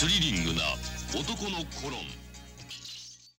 スリリングな男のコロン。